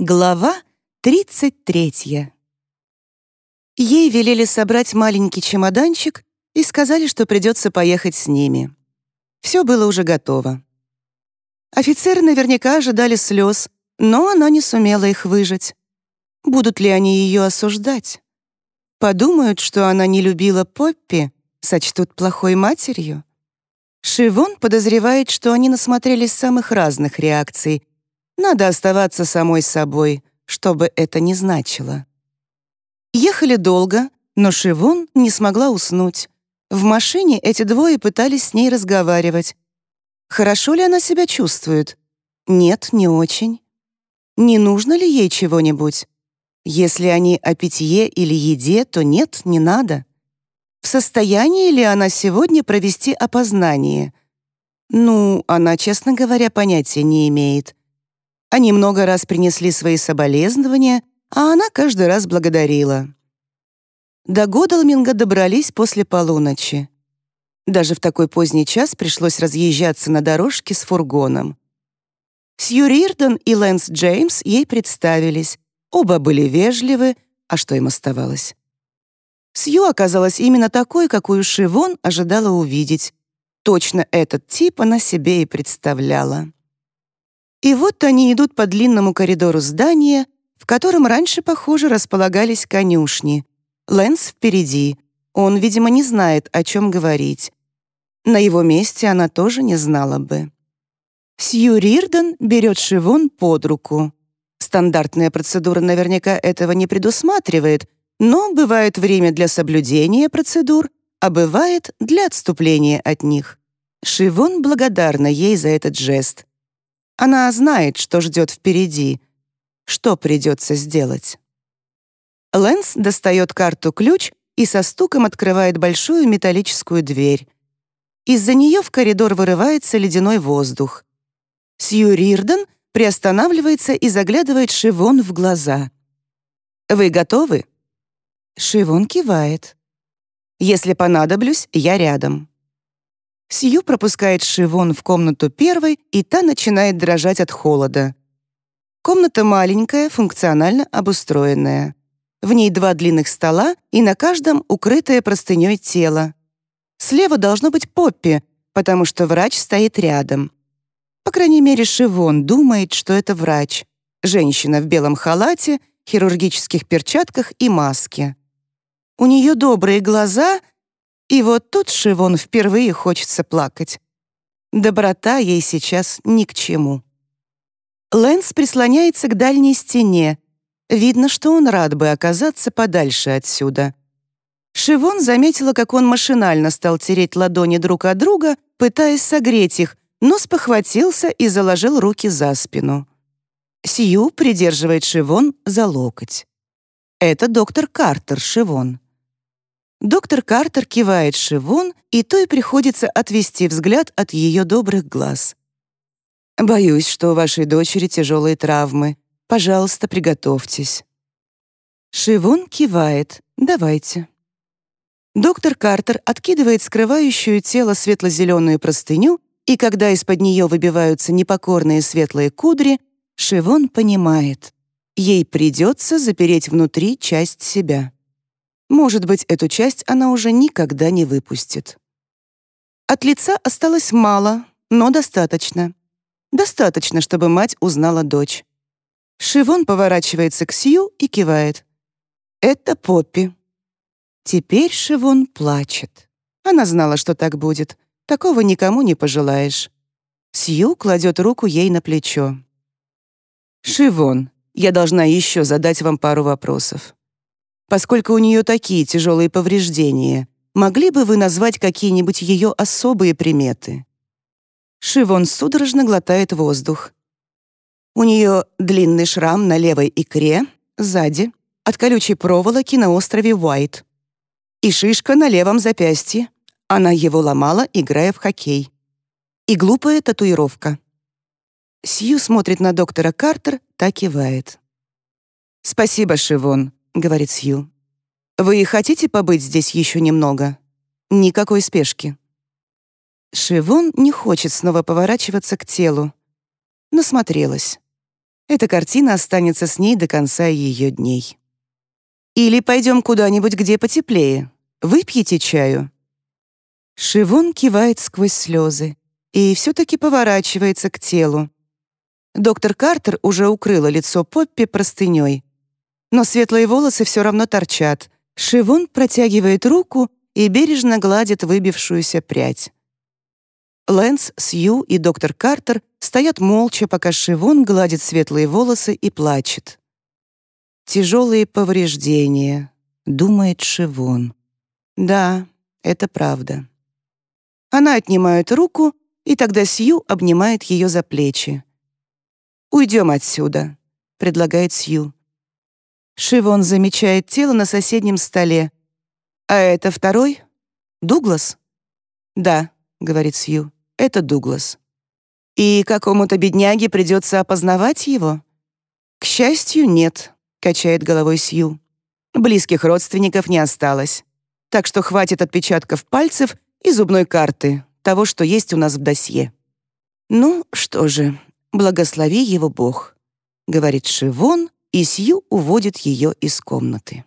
Глава 33. Ей велели собрать маленький чемоданчик и сказали, что придется поехать с ними. Все было уже готово. Офицеры наверняка ожидали слез, но она не сумела их выжать. Будут ли они ее осуждать? Подумают, что она не любила Поппи, сочтут плохой матерью. Шивон подозревает, что они насмотрелись самых разных реакций надо оставаться самой собой, чтобы это не значило. Ехали долго, но Шивон не смогла уснуть. В машине эти двое пытались с ней разговаривать. Хорошо ли она себя чувствует? Нет, не очень. Не нужно ли ей чего-нибудь? Если они о питье или еде, то нет, не надо. В состоянии ли она сегодня провести опознание? Ну, она, честно говоря, понятия не имеет. Они много раз принесли свои соболезнования, а она каждый раз благодарила. До Годалминга добрались после полуночи. Даже в такой поздний час пришлось разъезжаться на дорожке с фургоном. Сью Рирден и Лэнс Джеймс ей представились. Оба были вежливы, а что им оставалось? Сью оказалась именно такой, какую Шивон ожидала увидеть. Точно этот тип она себе и представляла. И вот они идут по длинному коридору здания, в котором раньше, похоже, располагались конюшни. Лэнс впереди. Он, видимо, не знает, о чем говорить. На его месте она тоже не знала бы. Сью Рирден берет Шивон под руку. Стандартная процедура наверняка этого не предусматривает, но бывает время для соблюдения процедур, а бывает для отступления от них. Шивон благодарна ей за этот жест. Она знает, что ждет впереди, что придется сделать. Лэнс достает карту-ключ и со стуком открывает большую металлическую дверь. Из-за нее в коридор вырывается ледяной воздух. Сью Рирден приостанавливается и заглядывает Шивон в глаза. «Вы готовы?» Шивон кивает. «Если понадоблюсь, я рядом». Сью пропускает Шивон в комнату первой, и та начинает дрожать от холода. Комната маленькая, функционально обустроенная. В ней два длинных стола, и на каждом укрытое простыней тело. Слева должно быть Поппи, потому что врач стоит рядом. По крайней мере, Шивон думает, что это врач. Женщина в белом халате, хирургических перчатках и маске. У нее добрые глаза — и вот тут Шивон впервые хочется плакать. Доброта ей сейчас ни к чему. Лэнс прислоняется к дальней стене. Видно, что он рад бы оказаться подальше отсюда. Шивон заметила, как он машинально стал тереть ладони друг от друга, пытаясь согреть их, но спохватился и заложил руки за спину. Сью придерживает Шивон за локоть. Это доктор Картер Шивон. Доктор Картер кивает Шивон, и той приходится отвести взгляд от ее добрых глаз. «Боюсь, что у вашей дочери тяжелые травмы. Пожалуйста, приготовьтесь». Шивон кивает. «Давайте». Доктор Картер откидывает скрывающую тело светло-зеленую простыню, и когда из-под нее выбиваются непокорные светлые кудри, Шивон понимает. Ей придется запереть внутри часть себя. Может быть, эту часть она уже никогда не выпустит. От лица осталось мало, но достаточно. Достаточно, чтобы мать узнала дочь. Шивон поворачивается к Сью и кивает. «Это Поппи». Теперь Шивон плачет. Она знала, что так будет. Такого никому не пожелаешь. Сью кладет руку ей на плечо. «Шивон, я должна еще задать вам пару вопросов. Поскольку у нее такие тяжелые повреждения, могли бы вы назвать какие-нибудь ее особые приметы? Шивон судорожно глотает воздух. У нее длинный шрам на левой икре, сзади, от колючей проволоки на острове Уайт. И шишка на левом запястье. Она его ломала, играя в хоккей. И глупая татуировка. Сью смотрит на доктора Картер, так кивает. «Спасибо, Шивон. — говорит Сью. «Вы хотите побыть здесь еще немного? Никакой спешки». Шивон не хочет снова поворачиваться к телу. Насмотрелась. Эта картина останется с ней до конца ее дней. Или пойдем куда-нибудь, где потеплее. Выпьете чаю?» Шивон кивает сквозь слезы и все-таки поворачивается к телу. Доктор Картер уже укрыла лицо Поппи простыней. Но светлые волосы все равно торчат. Шивон протягивает руку и бережно гладит выбившуюся прядь. Лэнс, Сью и доктор Картер стоят молча, пока Шивон гладит светлые волосы и плачет. «Тяжелые повреждения», — думает Шивон. «Да, это правда». Она отнимает руку, и тогда Сью обнимает ее за плечи. «Уйдем отсюда», — предлагает Сью. Шивон замечает тело на соседнем столе. «А это второй? Дуглас?» «Да», — говорит Сью, — «это Дуглас». «И какому-то бедняге придется опознавать его?» «К счастью, нет», — качает головой Сью. «Близких родственников не осталось. Так что хватит отпечатков пальцев и зубной карты, того, что есть у нас в досье». «Ну, что же, благослови его Бог», — говорит Шивон, и Сью уводит ее из комнаты.